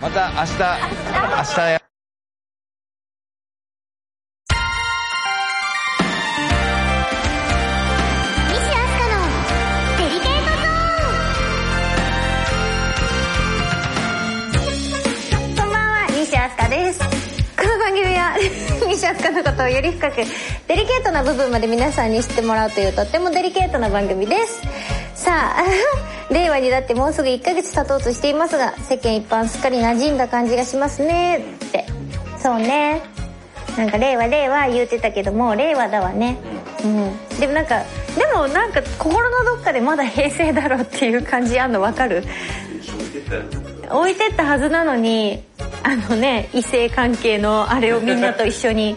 また明日明日や。西飛鳥のデリケートゾーンこんばんは西飛鳥です。この番組は 西飛鳥のことをより深くデリケートな部分まで皆さんに知ってもらうというとってもデリケートな番組です。さあ 令和になってもうすぐ1ヶ月経とうとしていますが世間一般すっかり馴染んだ感じがしますね。って。そうね。なんか令和令和言うてたけども令和だわね。うん。でもなんかでもなんか心のどっかでまだ平成だろうっていう感じあんの分かる？置いてったはずなのにあのね異性関係のあれをみんなと一緒に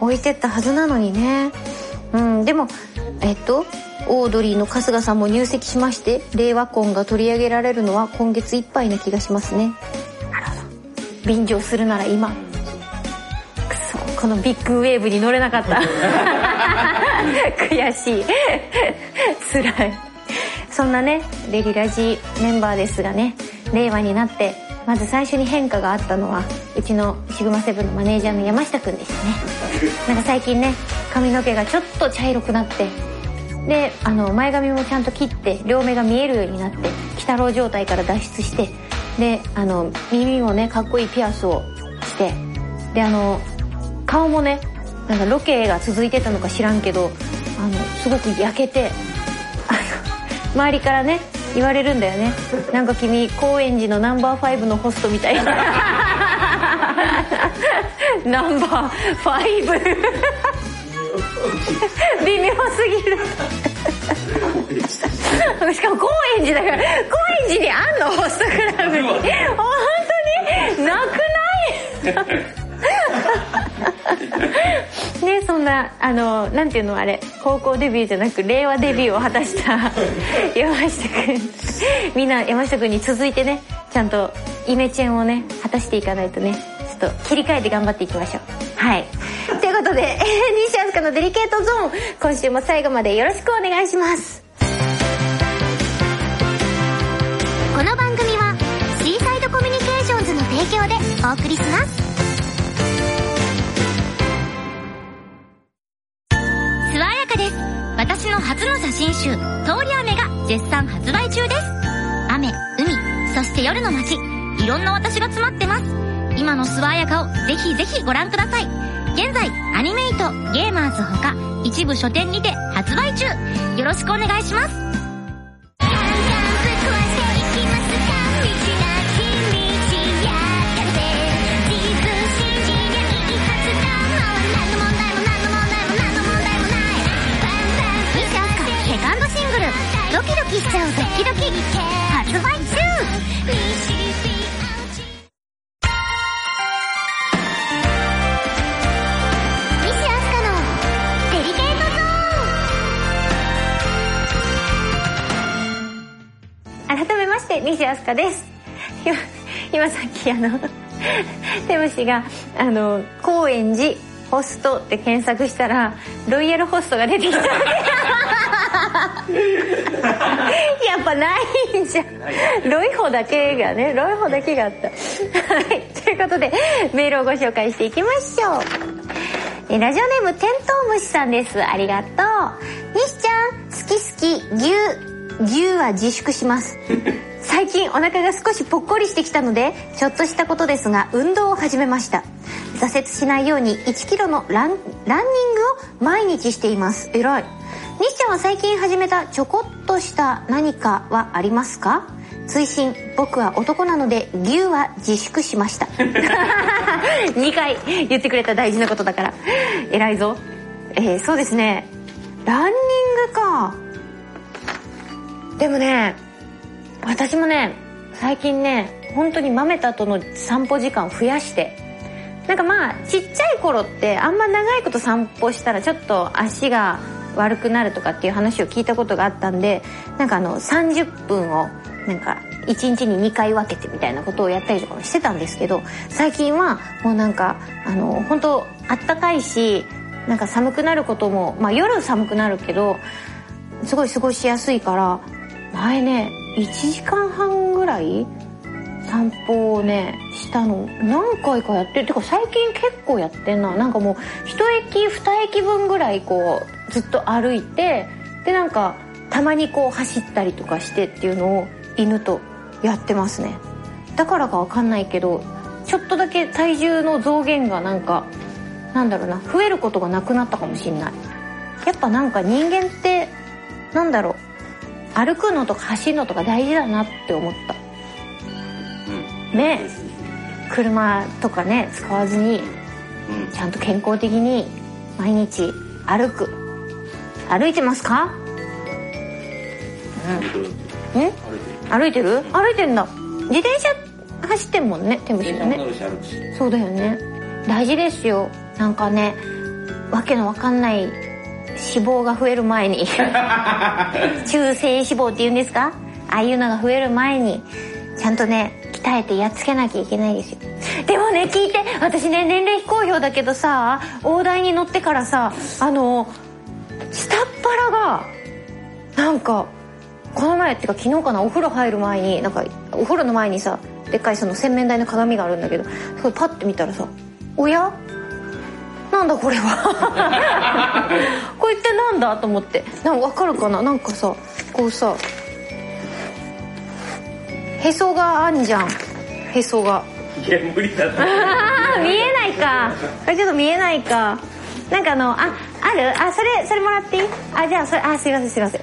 置いてったはずなのにね。うん。でもえっとオードリーの春日さんも入籍しまして令和婚が取り上げられるのは今月いっぱいな気がしますね。なるほど便乗するなら今。くそこのビッグウェーブに乗れなかった。悔しい。辛い。そんなねレリラジメンバーですがね令和になってまず最初に変化があったのはうちのシグマセブンのマネージャーの山下くんでしたね。なんか最近ね髪の毛がちょっと茶色くなってであの前髪もちゃんと切って両目が見えるようになって鬼太郎状態から脱出してであの耳もねかっこいいピアスをしてであの顔もねなんかロケが続いてたのか知らんけどあのすごく焼けて 周りからね言われるんだよね。なんか君高円寺のナンバーファイブのホストみたいな。ナンバーファイブ 微妙すぎる。しかも高円寺だから高円寺にあんのホストクラブに。本当に？なくない？ねそんなあのなんていうのあれ。高校デビューじゃなく令和デビューを果たした山下君みんな山下君に続いてねちゃんとイメチェンをね果たしていかないとねちょっと切り替えて頑張っていきましょう。はい。ということで西飛鳥のデリケートゾーン今週も最後までよろしくお願いしますこの番組はシーサイドコミュニケーションズの提供でお送りしますすわやかです。私の初の写真集、通り雨が絶賛発売中です。雨、海、そして夜の街、いろんな私が詰まってます。今のすわやかをぜひぜひご覧ください。現在、アニメイト、ゲーマーズほか、一部書店にて発売中。よろしくお願いします。セカンドシングル「ドキドキしちゃうドキドキ」発売中西飛鳥です。今さっきあのテムシがあの高円寺ホストって検索したらロイヤルホストが出てきた。やっぱないんじゃん。ロイホだけがねロイホだけがあった。はい。ということでメールをご紹介していきましょう。えラジオネームテントウムシさんです。ありがとう。西ちゃん好き好き牛牛は自粛します。最近お腹が少しぽっこりしてきたのでちょっとしたことですが運動を始めました。挫折しないように1キロのランランニングを毎日しています。偉い。西ちゃんは最近始めたちょこっとした何かはありますか？追伸僕は男なので牛は自粛しました。2回言ってくれた大事なことだから。偉いぞ。えー、そうですね。ランニングか。でもね私もね最近ね本当に豆田との散歩時間を増やしてなんかまあちっちゃい頃ってあんま長いこと散歩したらちょっと足が悪くなるとかっていう話を聞いたことがあったんでなんかあの30分をなんか1日に2回分けてみたいなことをやったりとかもしてたんですけど最近はもうなんかあの本当あったかいしなんか寒くなることもまあ夜寒くなるけどすごい過ごしやすいから前ね1時間半ぐらい？散歩をねしたの。何回かやってるてか最近結構やってんな。なんかもう一駅二駅分ぐらいこうずっと歩いてでなんかたまにこう走ったりとかしてっていうのを犬とやってますね。だからかわかんないけどちょっとだけ体重の増減がなんかなんだろうな増えることがなくなったかもしんない。やっぱなんか人間ってなんだろう歩くのとか走るのとか大事だなって思った。ね。車とかね使わずにうん。ちゃんと健康的に毎日歩く。歩いてますか？うん。ん歩いてる。歩いてんだ。自転車走ってんもんねテムシがねそうだよね。大事ですよ。なんかねわけのわかんない脂肪が増える前に。中性脂肪っていうんですか？ああいうのが増える前にちゃんとね鍛えてやっつけなきゃいけないですよ。でもね聞いて私ね年齢非公表だけどさ大台に乗ってからさあの下っ腹がなんかこの前っていうか昨日かなお風呂入る前になんかお風呂の前にさでっかいその洗面台の鏡があるんだけどそこパッて見たらさ「おや？なんだこれは。これってなんだ?」と思って。なんかわかるかな？なんかさこうさへそがあんじゃん。へそが。いや無理だってあー見えないか。これちょっと見えないか。なんかあのあある？あそれそれもらっていい？あじゃあそれあすいませんすいません。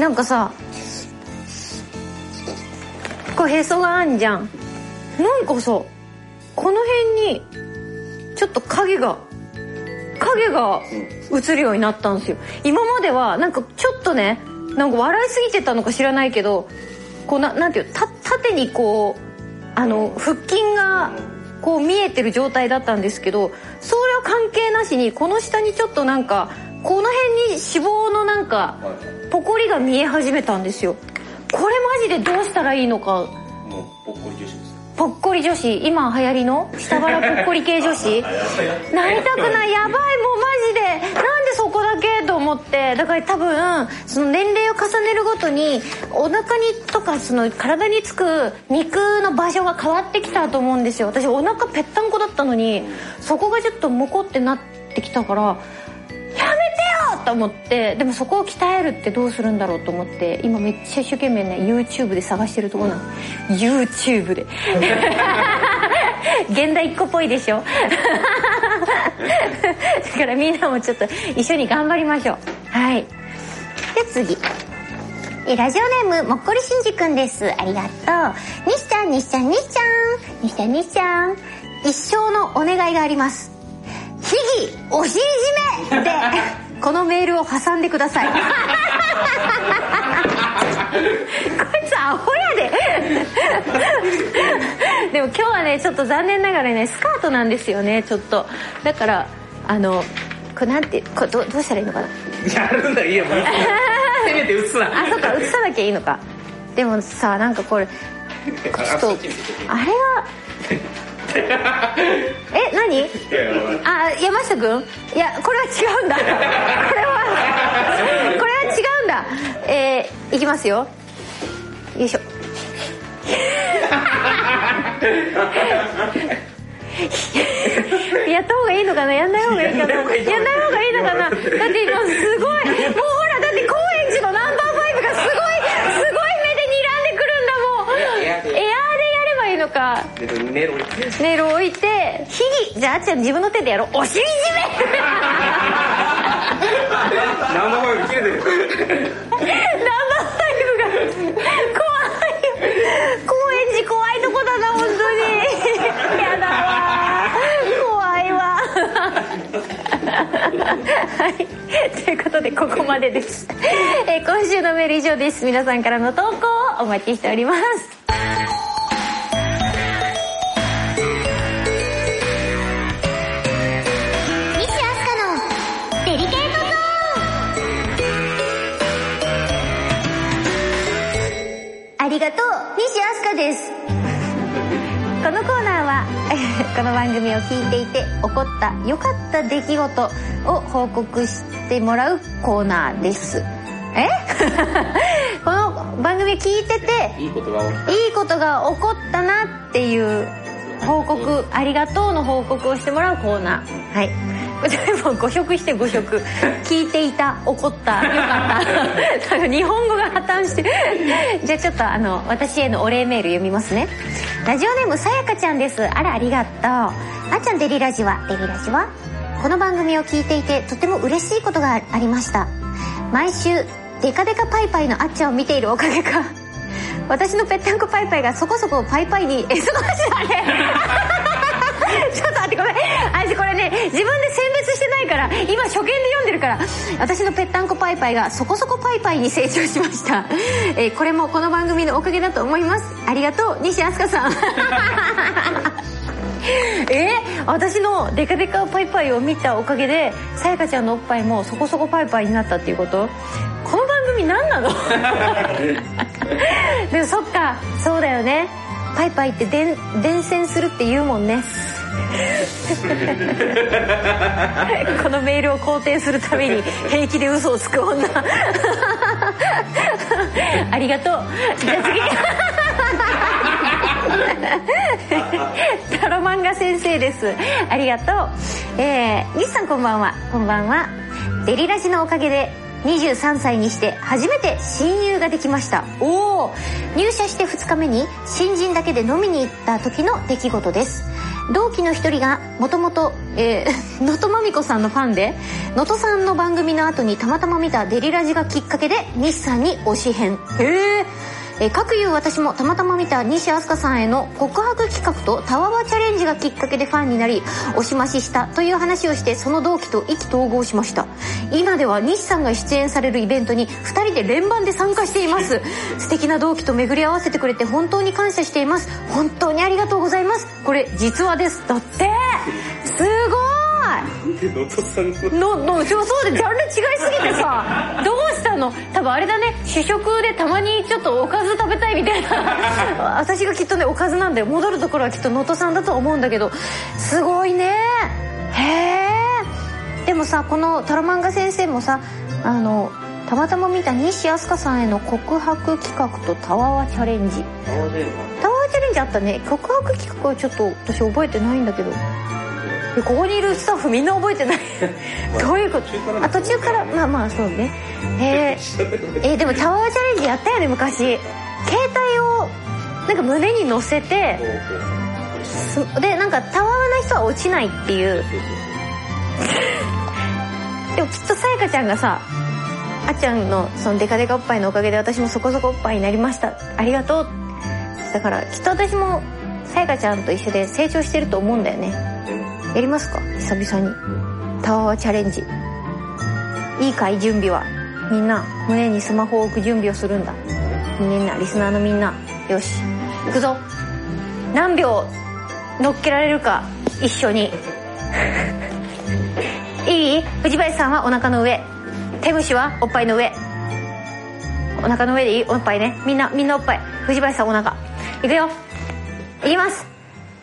なんかさこれへそがあんじゃん。なんかさこの辺にちょっと影が影が映るようになったんですよ。今まではなんかちょっとねなんか笑いすぎてたのか知らないけどこうななんていうた縦にこうあの腹筋がこう見えてる状態だったんですけどそれは関係なしにこの下にちょっとなんかこの辺に脂肪のなんかポコリが見え始めたんですよ。これマジでどうしたらいいのか。もうぽっこり女子です。ぽっこり女子今流行りの下腹ぽっこり系女子？なりたくない？やばいもうマジで。なんでそこだけ？と思って。だから多分その年齢を重ねるごとにお腹にとかその体につく肉の場所が変わってきたと思うんですよ。私お腹ぺったんこだったのにそこがちょっとモコってなってきたからと思ってでもそこを鍛えるってどうするんだろうと思って今めっちゃ一生懸命ね YouTube で探してるところなの。YouTube で。現代っ子っぽいでしょ。だからみんなもちょっと一緒に頑張りましょう。はい。で次。えラジオネームもっこりしんじくんです。ありがとう。西ちゃん西ちゃん西ちゃん。西ちゃん西ちゃん。一生のお願いがあります。秘技お尻締めでこのメールを挟んでください。こいつアホやで。でも今日はねちょっと残念ながらねスカートなんですよねちょっと。だからあのこれなんてこれどどうしたらいいのかな。やるんだいいよもうせめて映すなあそっか映さなきゃいいのか。でもさなんかこれちょっとあれはえ何？あ。山下くんいやこれは違うんだ。これはこれは違うんだ。えー、いきますよ。よいしょ。やった方がいいのかな？やんない方がいいかな？やんない方がいいのかな？だって今すごい。もうほらだって高円寺のナンバーファイブがすごいればいいのかネロネイル置いて秘技じゃああっちゃん自分の手でやろう。お尻締め。ナンバーファイブ切れてるナンバーファイブが怖いよ高円寺怖いとこだな本当にやだわ怖いわはいということでここまでです、えー今週のメール以上です皆さんからの投稿をお待ちしております起こった良かった出来事を報告してもらうコーナーです。え？この番組聞いてていいことが起きいいことが起こったなっていう報告ありがとうの報告をしてもらうコーナー。はいこれも誤植して誤植。聞いていた怒った。よかった。なんか日本語が破綻して。じゃあちょっとあの私へのお礼メール読みますね。ラジオネームさやかちゃんです。あらありがとう。あっちゃんデリラジはデリラジは？この番組を聞いていてとても嬉しいことがありました。毎週デカデカパイパイのあっちゃんを見ているおかげか。私のぺったんこパイパイがそこそこパイパイにえそこだねちょっと私これね自分で選別してないから今初見で読んでるから私のぺったんこパイパイがそこそこパイパイに成長しました、えーこれもこの番組のおかげだと思います。ありがとう西飛鳥さん。え私のデカデカパイパイを見たおかげでさやかちゃんのおっぱいもそこそこパイパイになったっていうこと？この番組何なの？でもそっかそうだよね。パイパイって伝伝染するって言うもんね このメールを肯定するために平気で嘘をつく女。ありがとう。じゃあ次。タロマンガ先生です。ありがとう。えー、西さんこんばんは。こんばんは。デリラジのおかげで23歳にして初めて親友ができました。おお入社して2日目に新人だけで飲みに行った時の出来事です。同期の一人がもともと能登まみこさんのファンで能登さんの番組の後にたまたま見たデリラジがきっかけで西さんに推し変へええー、各いう私もたまたま見た西飛鳥さんへの告白企画とタワーチャレンジがきっかけでファンになり推し増ししたという話をしてその同期と意気投合しました。今では西さんが出演されるイベントに2人で連番で参加しています。素敵な同期と巡り合わせてくれて本当に感謝しています。本当にありがとうございます。これ実話です。だってすごい。のののそうそうでジャンル違いすぎてさどうしたの？多分あれだね主食でたまにちょっとおかず食べたいみたいな。私がきっとねおかずなんだよ戻るところはきっと能登さんだと思うんだけどすごいね。へえでもさこのタロマンガ先生もさあのたまたま見た西飛鳥さんへの告白企画とタワーチャレンジ。タワーチャレンジ。あったね。告白企画はちょっと私覚えてないんだけど。でここにいるスタッフみんな覚えてない。どういうこと？あ途中から？まあまあそうね。えー、えーでもタワーチャレンジやったよね昔。携帯をなんか胸に乗せてすでなんかたわわな人は落ちないっていう。でもきっとさやかちゃんがさあっちゃんのそのデカデカおっぱいのおかげで私もそこそこおっぱいになりました。ありがとう。だからきっと私もさやかちゃんと一緒で成長してると思うんだよねやりますか？久々に。タワーチャレンジ。いいかい？準備は。みんな胸にスマホを置く準備をするんだ。みんなリスナーのみんな。よし。行くぞ。何秒乗っけられるか一緒に。いい？藤林さんはお腹の上。手虫はおっぱいの上。お腹の上でいい？おっぱいね。みんなみんなおっぱい。藤林さんお腹。いくよ。いきます。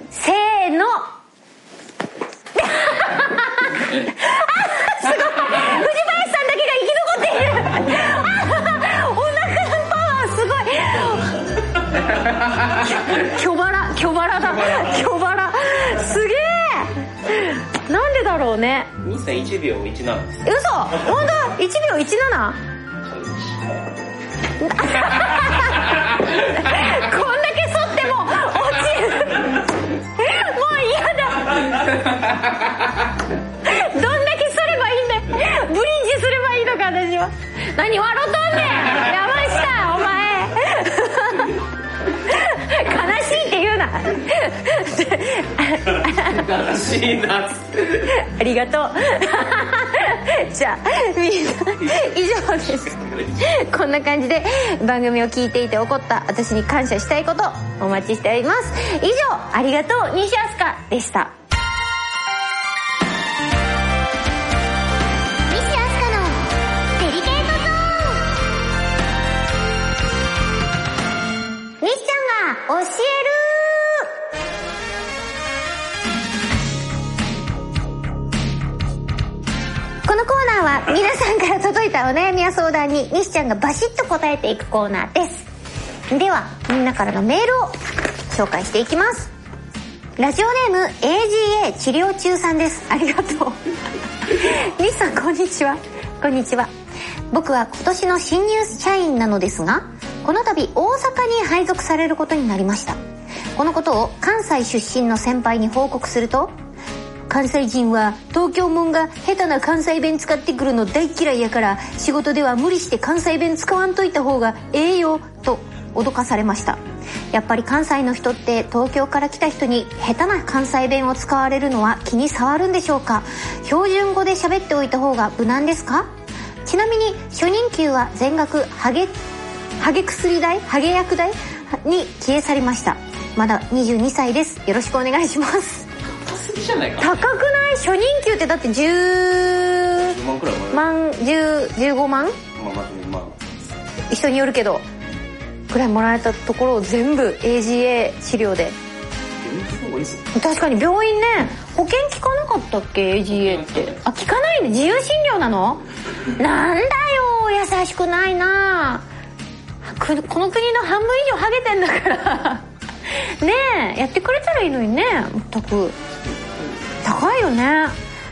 せーの。すごい藤林さんだけが生き残っている。お腹のパワーすごい。巨バラ巨バラだ。巨バラ。すげえ。なんでだろうね。兄さん1秒17です嘘。本当？1秒 17? こんだけ反っても落ちる。もう嫌だか私は何笑っとんねん山下お前悲しいって。言うな悲しいなありがとうじゃあみんな以上ですこんな感じで番組を聞いて。いて。起こった私に感謝したいことお待ちして。おります以上ありがとう西飛鳥でした教えるこのコーナーは皆さんから届いたお悩みや相談に西ちゃんがバシッと答えていくコーナーです。ではみんなからのメールを紹介していきます。ラジオネーム AGA 治療中さんです。ありがとう。西さんこんにちは。こんにちは。僕は今年の新入社員なのですがこの度大阪に配属されることになりました。このことを関西出身の先輩に報告すると関西人は東京もんが下手な関西弁使ってくるの大嫌いやから仕事では無理して関西弁使わんといた方がええよと脅かされました。やっぱり関西の人って東京から来た人に下手な関西弁を使われるのは気に障るんでしょうか？標準語で喋っておいた方が無難ですか？ちなみに初任給は全額ハゲハゲ薬代ハゲ薬代に消え去りました。まだ22歳です。よろしくお願いします。高すぎじゃないか？高くない？初任給ってだって10 10万くらい万？10 15万？まあまあまあ。人によるけど。くらいもらえたところを全部 AGA 治療で。確かに。病院ね保険効かなかったっけ？AGA って。あ効かないね。自由診療なの？なんだよ。優しくないな。くこの国の半分以上ハゲてんだから。ねえやってくれたらいいのにね。全く。高いよね。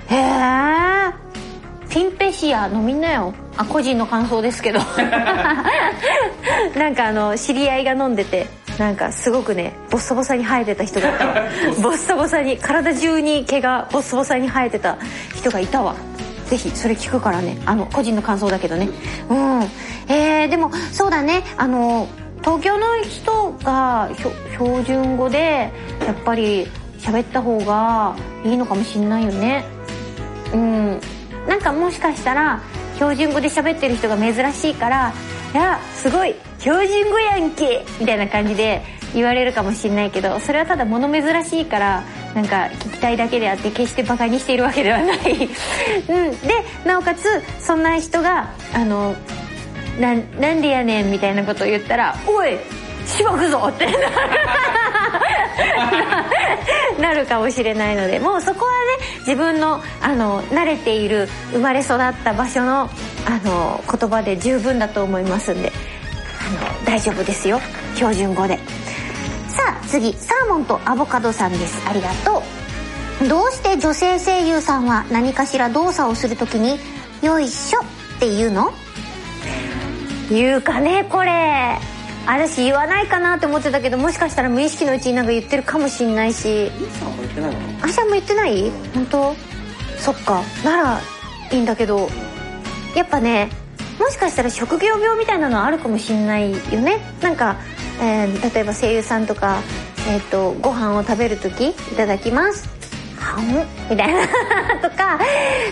へえ。フィンペシア飲みなよ。あ個人の感想ですけど。なんかあの知り合いが飲んでてなんかすごくねボッサボサに生えてた人がいた。わ ボッサボサに体中に毛がボッサボサに生えてた人がいたわ。ぜひそれ聞くからね。あの個人の感想だけどね。うん。えー、でもそうだね。あの東京の人が標準語でやっぱり喋った方がいいのかもしんないよね。うん。なんかもしかしたら標準語で喋ってる人が珍しいから「いやすごい標準語やんけ!」みたいな感じで言われるかもしんないけどそれはただ物珍しいからなんか聞きたいだけであって決してバカにしているわけではない、うん、でなおかつそんな人があのななんでやねんみたいなことを言ったら「おいしばくぞ!」ってなる。なるかもしれないのでもうそこはね自分のあの慣れている生まれ育った場所のあの言葉で十分だと思いますんであの大丈夫ですよ標準語で。さあ次サーモンとアボカドさんです。ありがとう。どうして女性声優さんは何かしら動作をするときに「よいしょ」って言うの？言うかねこれ。私言わないかなって思ってたけどもしかしたら無意識のうちになんか言ってるかもしんないし。あしゃも言ってない本当？そっか。ならいいんだけど。やっぱねもしかしたら職業病みたいなのあるかもしんないよね。なんか、えー例えば声優さんとか、えー、とご飯を食べる時いただきます。みたいな とか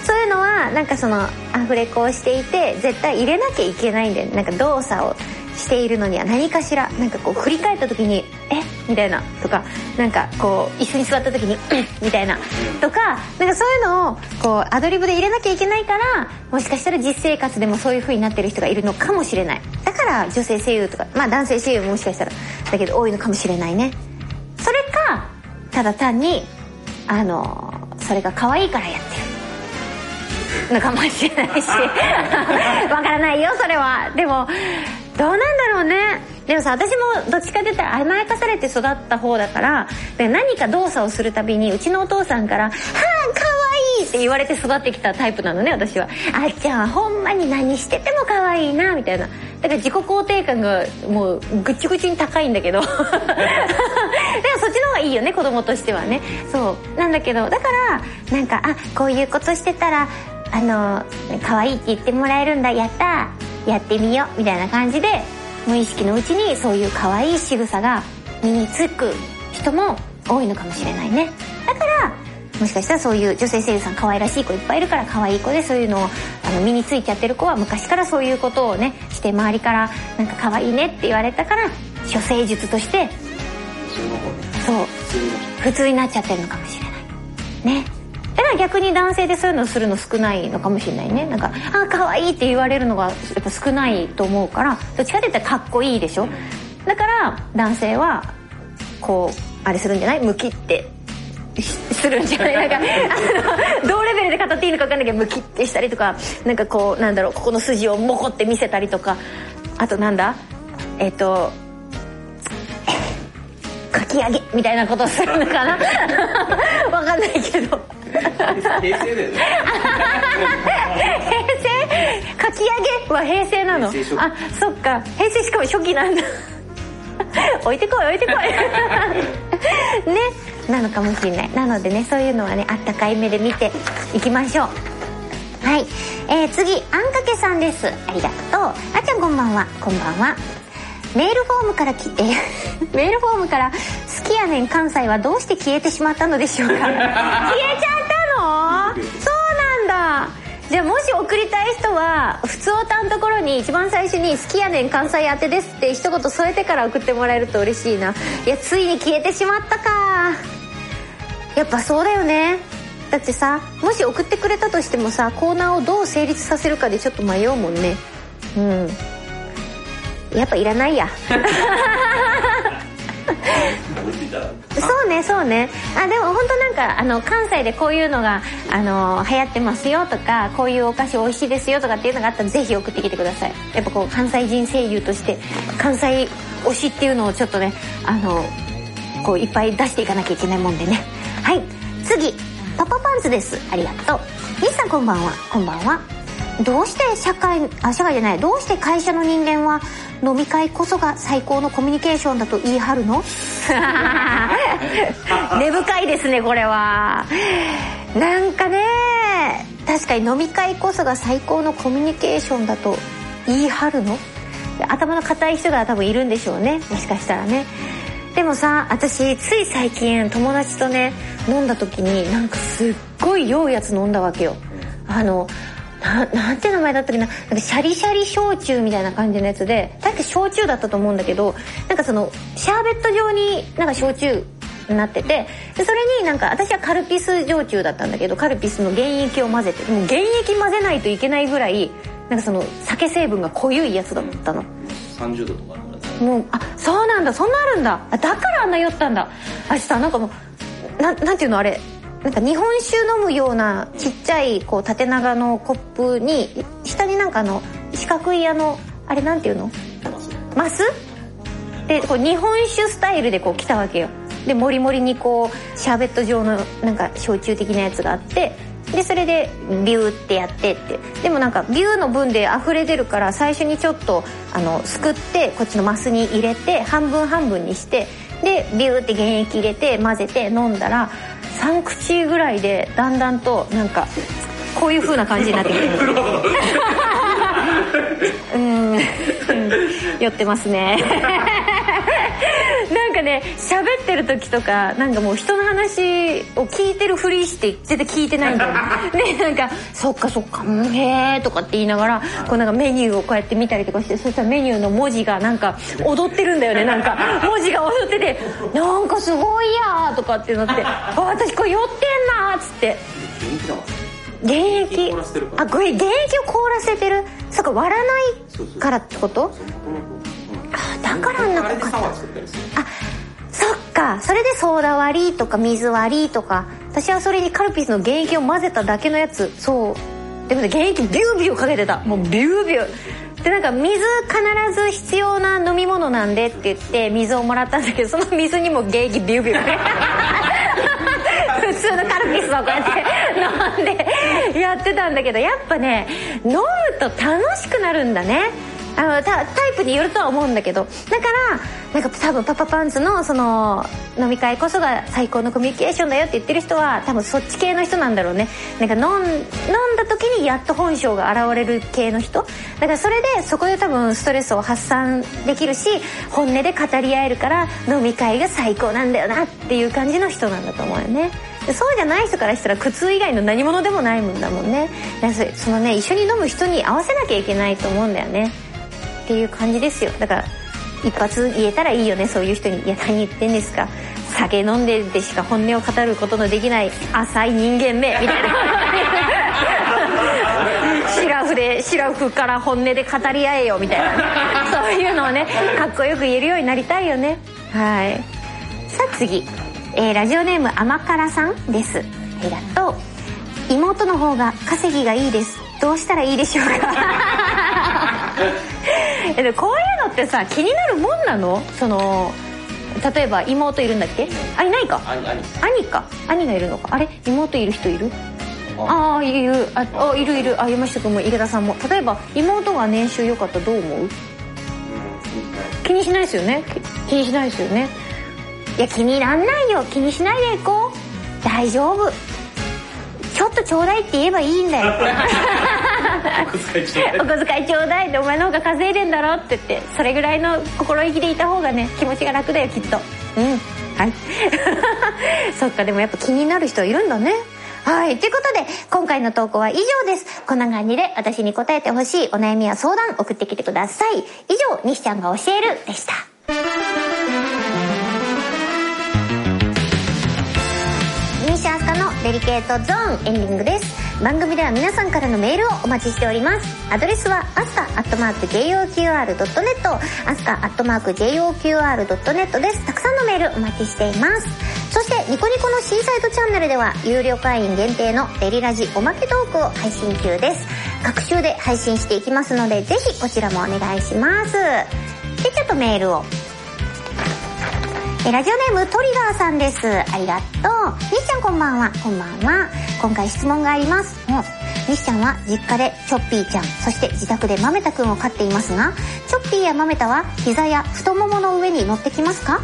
そういうのはなんかそのアフレコをしていて絶対入れなきゃいけないんだよね。なんか動作をしているのには何かしら。なんかこう振り返った時に「え？みたいな。とかなんかこう椅子に座った時に「」みたいな。とかなんかそういうのをこうアドリブで入れなきゃいけないからもしかしたら実生活でもそういう風になってる人がいるのかもしれない。だから女性声優とかまあ男性声優ももしかしたらだけど多いのかもしれないね。それかただ単にあのそれが可愛いからやってる。のかもしれないし。わからないよそれは。でもどうなんだろうね。でもさ私もどっちかって言ったら甘やかされて育った方だからで何か動作をするたびにうちのお父さんから「はあ可愛いって言われて育ってきたタイプなのね私は「あっちゃんはほんまに何してても可愛いな」みたいな。だから自己肯定感がもうぐっちぐちに高いんだけど。で いいよね子供としてはね。そう。なんだけどだからなんかあこういうことしてたらあの可愛いって言ってもらえるんだ。やった。やってみよう。みたいな感じで無意識のうちにそういう可愛い仕草が身につく人も多いのかもしれないね。だからもしかしたらそういう女性声優さん可愛らしい子いっぱいいるから可愛い子でそういうのをあの身についちゃってる子は昔からそういうことをねして周りからなんか可愛いねって言われたから処世術としてその方ねそう。普通になっちゃってるのかもしれない。ね。だから逆に男性でそういうのするの少ないのかもしれないね。なんか「あ可愛いって言われるのがやっぱ少ないと思うからどっちかって言ったらかっこいいでしょ。だから男性はこうあれするんじゃない？向きってするんじゃない？なんかあの同レベルで語っていいのか分かんないけどムキってしたりとかなんかこうなんだろうここの筋をモコって見せたりとか。あとなんだ？えっ、とき揚げみたいなことをするのかな？わかんないけど。平成？だよね平成？かき揚げは平成なの？あそっか。平成しかも初期なんだ。置いてこい置いてこい。ね。なのかもしれない。なのでねそういうのはねあったかい目で見ていきましょう。はい、えー、次あんかけさんです。ありがとう。あっちゃんこんばんは。こんばんは。メールフォームからきえ メールフォームから「好きやねん。関西はどうして消えてしまったのでしょうか？消えちゃったの？そうなんだ。じゃあもし送りたい人は普通歌のところに一番最初に「好きやねん関西宛てです」って一言添えてから送ってもらえると嬉しいな。いやついに消えてしまったか。やっぱそうだよね。だってさもし送ってくれたとしてもさコーナーをどう成立させるかでちょっと迷うもんね。うん。やっぱいらないや そうねそうね。あでも本当なんかあの関西でこういうのがあの流行ってますよとかこういうお菓子美味しいですよとかっていうのがあったらぜひ送ってきてください。やっぱこう関西人声優として関西推しっていうのをちょっとねあのこういっぱい出していかなきゃいけないもんでね。はい。次。パパパンツです。ありがとう。西さんこんばんは。こんばんは。どうして社会あ社会じゃないどうして会社の人間は飲み会こそが最高のコミュニケーションだと言い張るの？根深いですねこれは。なんかね確かに飲み会こそが最高のコミュニケーションだと言い張るの？頭の固い人が多分いるんでしょうねもしかしたらね。でもさ私つい最近友達とね飲んだ時になんかすっごい酔うやつ飲んだわけよ。あのな なんて名前だったっけな？なんかシャリシャリ焼酎みたいな感じのやつで確か焼酎だったと思うんだけどなんかそのシャーベット状になんか焼酎になっててでそれになんか私はカルピス焼酎だったんだけどカルピスの原液を混ぜてもう原液混ぜないといけないぐらいなんかその酒成分が濃ゆいやつだったの。30度とかもうあそうなんだ。そんなあるんだ。あだからあんな酔ったんだ。あさなんかもうなんなんていうのあれ？なんか日本酒飲むようなちっちゃいこう縦長のコップに下になんかあの四角いあのあれなんていうの？マス？でこう日本酒スタイルでこう来たわけよ。でもりもりにこうシャーベット状のなんか焼酎的なやつがあってでそれでビューってやってって。でもなんかビューの分で溢れ出るから最初にちょっとあのすくってこっちのマスに入れて半分半分にしてでビューって原液入れて混ぜて飲んだら3口ぐらいでだんだんとなんかこういう風な感じになってく るうん。うん。酔ってますねなんかね喋ってる時とかなんかもう人の話を聞いてるふりして絶対聞いてないんだよね。ねなんか「そっかそっかうんへえ」とかって言いながらこうなんかメニューをこうやって見たりとかしてそしたらメニューの文字がなんか踊ってるんだよねなんか。文字が踊ってて「なんかすごいや」とかってなって「あ私これ酔ってんな」っつって。元気だもん原液凍らせてるから。あこれ原液を凍らせてる？そっか割らないからってこと？だからあんなあれでサ濃かったワー作ったりするあそっか。それでソーダ割りとか水割りとか。私はそれにカルピスの原液を混ぜただけのやつ。そう。でもね原液ビュービューかけてた。もうビュービュー。でなんか水必ず必要な飲み物なんでって言って水をもらったんだけどその水にも原液ビュービュー。普通のカルピスをこうやって飲んでやってたんだけどやっぱね飲むと楽しくなるんだね。あのタイプによるとは思うんだけど。だからなんか多分パパパンツのその飲み会こそが最高のコミュニケーションだよって言ってる人は多分そっち系の人なんだろうね。なんか飲ん飲んだ時にやっと本性が現れる系の人。だからそれでそこで多分ストレスを発散できるし本音で語り合えるから飲み会が最高なんだよなっていう感じの人なんだと思うよね。そうじゃない人からしたら苦痛以外の何物でもないもんだもんね。そのね一緒に飲む人に合わせなきゃいけないと思うんだよね。っていう感じですよ。だから一発言えたらいいよね。そういう人に「いや何言ってんですか。酒飲んででしか本音を語ることのできない浅い人間め」みたいな。シラフでシラフから本音で語り合えよみたいな。そういうのをねかっこよく言えるようになりたいよね。はい。さあ次。ええーラジオネーム甘辛さんです。ありがとう。妹の方が稼ぎがいいです。どうしたらいいでしょうか えでもこういうのってさ気になるもんなの？その例えば妹いるんだっけ？あいないか？兄か？兄がいるのか？あれ？妹いる人いる？ああいる。ああいるいる。あ山下君も池田さんも。例えば妹が年収良かったらどう思う？うん。気にしないですよね？き気にしないですよね？いや気になんないよ。気にしないでいこう。大丈夫。ちょっとちょうだいって言えばいいんだよ お小遣いちょうだいお小遣いちょうだいってお前の方が稼いでんだろって言ってそれぐらいの心意気でいた方がね気持ちが楽だよきっとうんはい そっかでもやっぱ気になる人はいるんだねはい。ということで、今回の投稿は以上です。こんな感じで私に答えてほしいお悩みや相談送ってきてください。以上、西ちゃんが教えるでした。西アスカのデリケートゾーンエンディングです番組では皆さんからのメールをお待ちしております。アドレスはアスカアットマーク JOQR.net アスカアットマーク JOQR.net です。たくさんのメールお待ちしています。そしてニコニコのシーサイドチャンネルでは有料会員限定のデリラジおまけトークを配信中です。各週で配信していきますのでぜひこちらもお願いします。でちょっとメールをえラジオネームトリガーさんです。ありがとう。西ちゃんこんばんは。こんばんは。今回質問があります。うん西ちゃんは実家でチョッピーちゃん、そして自宅でマメタくんを飼っていますが、チョッピーやマメタは膝や太ももの上に乗ってきますか？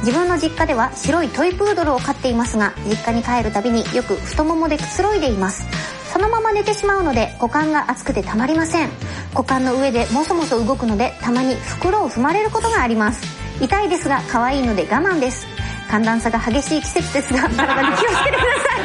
自分の実家では白いトイプードルを飼っていますが、実家に帰るたびによく太ももでくつろいでいます。そのまま寝てしまうので股間が熱くてたまりません股間の上でもそもそ動くのでたまに袋を踏まれることがあります痛いですが可愛いので我慢です。寒暖差が激しい季節ですが 体に気をつけてくださ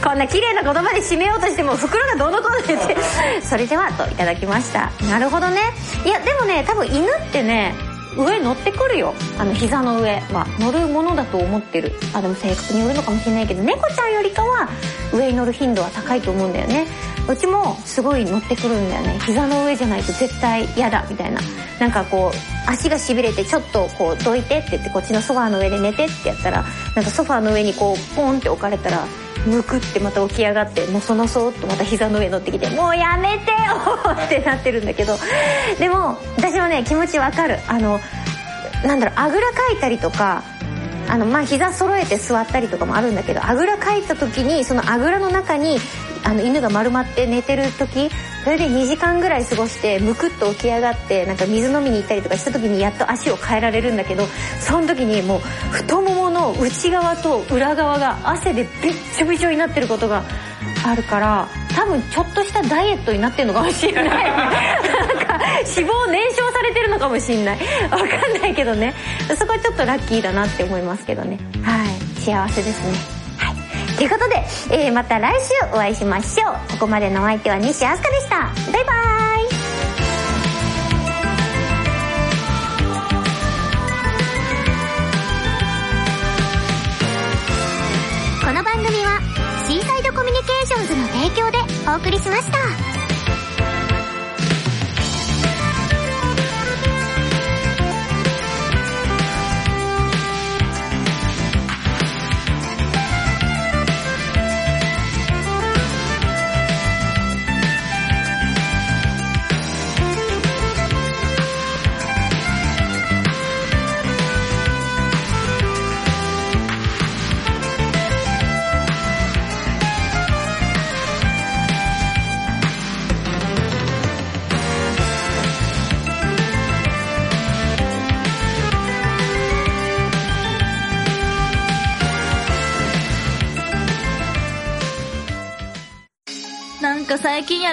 い。こんな綺麗な言葉で締めようとしても袋がどうのこうの言ってそれではといただきました。なるほどね。いやでもね多分犬ってね上乗ってくるよ。あの膝の上は。乗るものだと思ってる。あでも性格によるのかもしれないけど猫ちゃんよりかは上に乗る頻度は高いと思うんだよね。うちもすごい乗ってくるんだよね。膝の上じゃないと絶対嫌だみたいな。なんかこう足がしびれてちょっとこうどいてって言ってこっちのソファーの上で寝てってやったらなんかソファーの上にこうポンって置かれたらむくってまた起き上がってもうそのそっとまた膝の上に乗ってきてもうやめてよ ってなってるんだけどでも私もね気持ちわかる。あのなんだろうあぐらかいたりとかあのまあ膝揃えて座ったりとかもあるんだけどあぐらかいた時にそのあぐらの中にあの犬が丸まって寝てる時それで2時間ぐらい過ごしてむくっと起き上がってなんか水飲みに行ったりとかした時にやっと足を変えられるんだけどその時にもう太ももの内側と裏側が汗でびっちょびちょになってることがあるから多分ちょっとしたダイエットになってるのかもしれない。なんか脂肪燃焼されてるのかもしれない。わかんないけどね。そこはちょっとラッキーだなって思いますけどね。はい。幸せですね。はいということで、えーまた来週お会いしましょう。ここまでのお相手は西あすかでした。バイバイ。この番組はシーサイドコミュニケーションズの提供でお送りしました。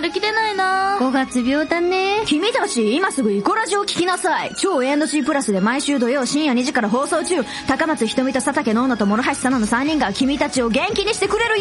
か最近やる気出ないな。5月病だね。君たち、今すぐイコラジオ聞きなさい。超 A&C プラスで毎週土曜深夜2時から放送中。高松ひとみと佐竹の女と諸橋さなの3人が君たちを元気にしてくれるよ